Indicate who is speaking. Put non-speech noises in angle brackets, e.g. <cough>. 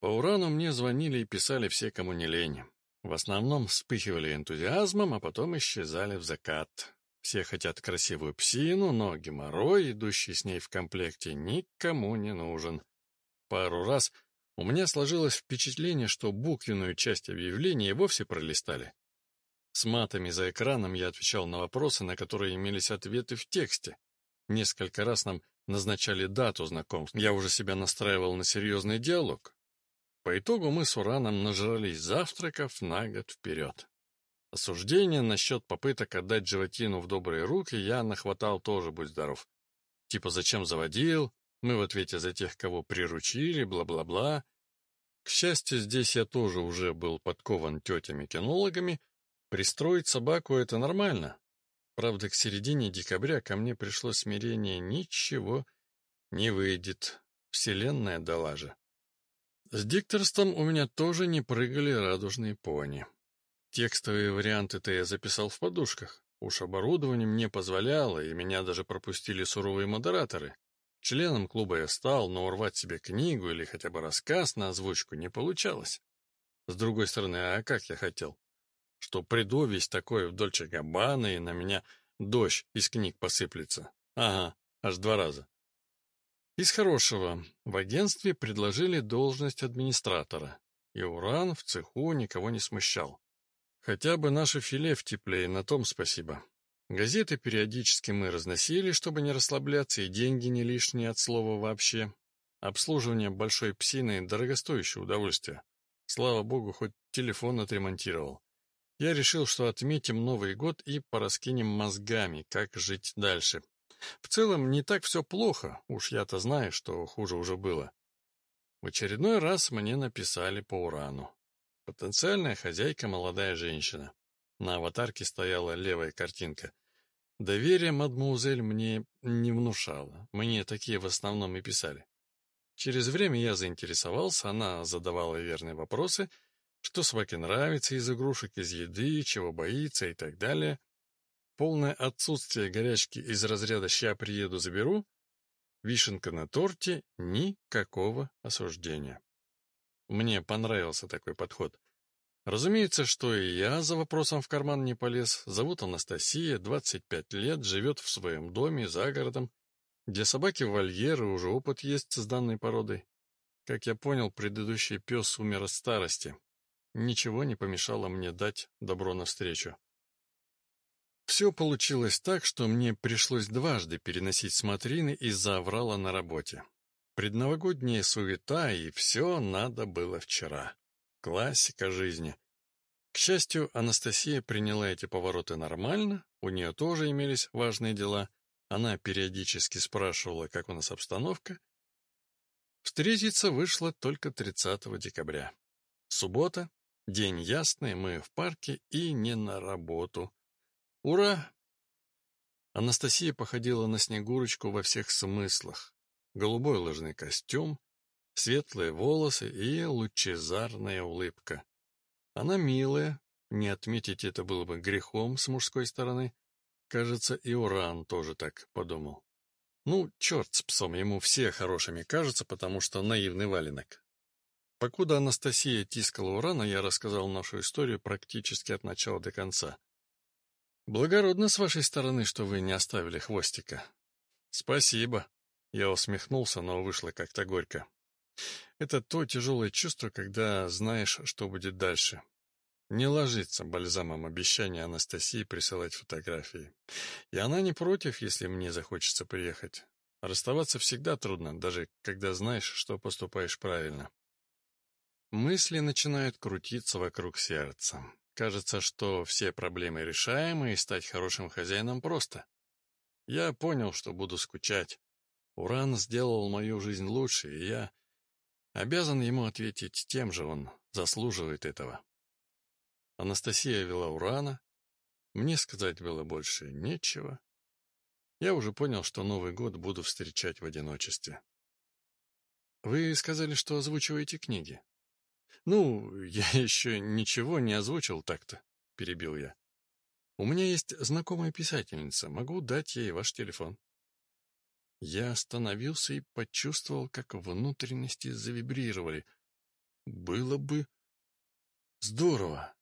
Speaker 1: По урану мне звонили и писали все, кому не лень. В основном вспыхивали энтузиазмом, а потом исчезали в закат. Все хотят красивую псину, но геморрой, идущий с ней в комплекте, никому не нужен. Пару раз у меня сложилось впечатление, что буквенную часть объявления вовсе пролистали. С матами за экраном я отвечал на вопросы, на которые имелись ответы в тексте. Несколько раз нам назначали дату знакомств. Я уже себя настраивал на серьезный диалог. По итогу мы с Ураном нажрались завтраков на год вперед. Осуждение насчет попыток отдать животину в добрые руки я нахватал тоже, будь здоров. Типа, зачем заводил, мы в ответе за тех, кого приручили, бла-бла-бла. К счастью, здесь я тоже уже был подкован тетями-кинологами. Пристроить собаку — это нормально. Правда, к середине декабря ко мне пришло смирение «ничего не выйдет, вселенная дала же». С дикторством у меня тоже не прыгали радужные пони. Текстовые варианты-то я записал в подушках. Уж оборудование мне позволяло, и меня даже пропустили суровые модераторы. Членом клуба я стал, но урвать себе книгу или хотя бы рассказ на озвучку не получалось. С другой стороны, а как я хотел? Что приду весь такой в Дольче Габбана, и на меня дождь из книг посыплется. Ага, аж два раза. Из хорошего. В агентстве предложили должность администратора, и уран в цеху никого не смущал. Хотя бы наше филе в тепле, на том спасибо. Газеты периодически мы разносили, чтобы не расслабляться, и деньги не лишние от слова вообще. Обслуживание большой псины — дорогостоящее удовольствие. Слава богу, хоть телефон отремонтировал. Я решил, что отметим Новый год и пораскинем мозгами, как жить дальше. В целом, не так все плохо, уж я-то знаю, что хуже уже было. В очередной раз мне написали по урану. Потенциальная хозяйка — молодая женщина. На аватарке стояла левая картинка. Доверие мадмуазель мне не внушало. Мне такие в основном и писали. Через время я заинтересовался, она задавала верные вопросы, что собаке нравится из игрушек, из еды, чего боится и так далее. Полное отсутствие горячки из разряда «ща приеду, заберу» Вишенка на торте — никакого осуждения. Мне понравился такой подход. Разумеется, что и я за вопросом в карман не полез. Зовут Анастасия, 25 лет, живет в своем доме за городом, где собаки вольеры, уже опыт есть с данной породой. Как я понял, предыдущий пес умер от старости. Ничего не помешало мне дать добро навстречу. Все получилось так, что мне пришлось дважды переносить смотрины из-за аврала на работе. Предновогодняя суета, и все надо было вчера. Классика жизни. К счастью, Анастасия приняла эти повороты нормально, у нее тоже имелись важные дела. Она периодически спрашивала, как у нас обстановка. Встретиться вышло только 30 декабря. Суббота, день ясный, мы в парке и не на работу. Ура! Анастасия походила на Снегурочку во всех смыслах голубой лыжный костюм, светлые волосы и лучезарная улыбка. Она милая, не отметить это было бы грехом с мужской стороны. Кажется, и Уран тоже так подумал. Ну, черт с псом, ему все хорошими кажутся, потому что наивный валенок. Покуда Анастасия тискала Урана, я рассказал нашу историю практически от начала до конца. Благородно с вашей стороны, что вы не оставили хвостика. Спасибо, я усмехнулся, но вышло как-то горько. Это то тяжелое чувство, когда знаешь, что будет дальше. Не ложится бальзамом обещание Анастасии присылать фотографии. И она не против, если мне захочется приехать. Расставаться всегда трудно, даже когда знаешь, что поступаешь правильно. Мысли начинают крутиться вокруг сердца. Кажется, что все проблемы решаемы, и стать хорошим хозяином просто. Я понял, что буду скучать. Уран сделал мою жизнь лучше, и я обязан ему ответить тем же, он заслуживает этого. Анастасия вела Урана. Мне сказать было больше нечего. Я уже понял, что Новый год буду встречать в одиночестве. Вы сказали, что озвучиваете книги. Ну, <laughs> я еще ничего не озвучил так-то, перебил я. У меня есть знакомая писательница, могу дать ей ваш телефон. Я остановился и почувствовал, как внутренности завибрировали. Было бы здорово.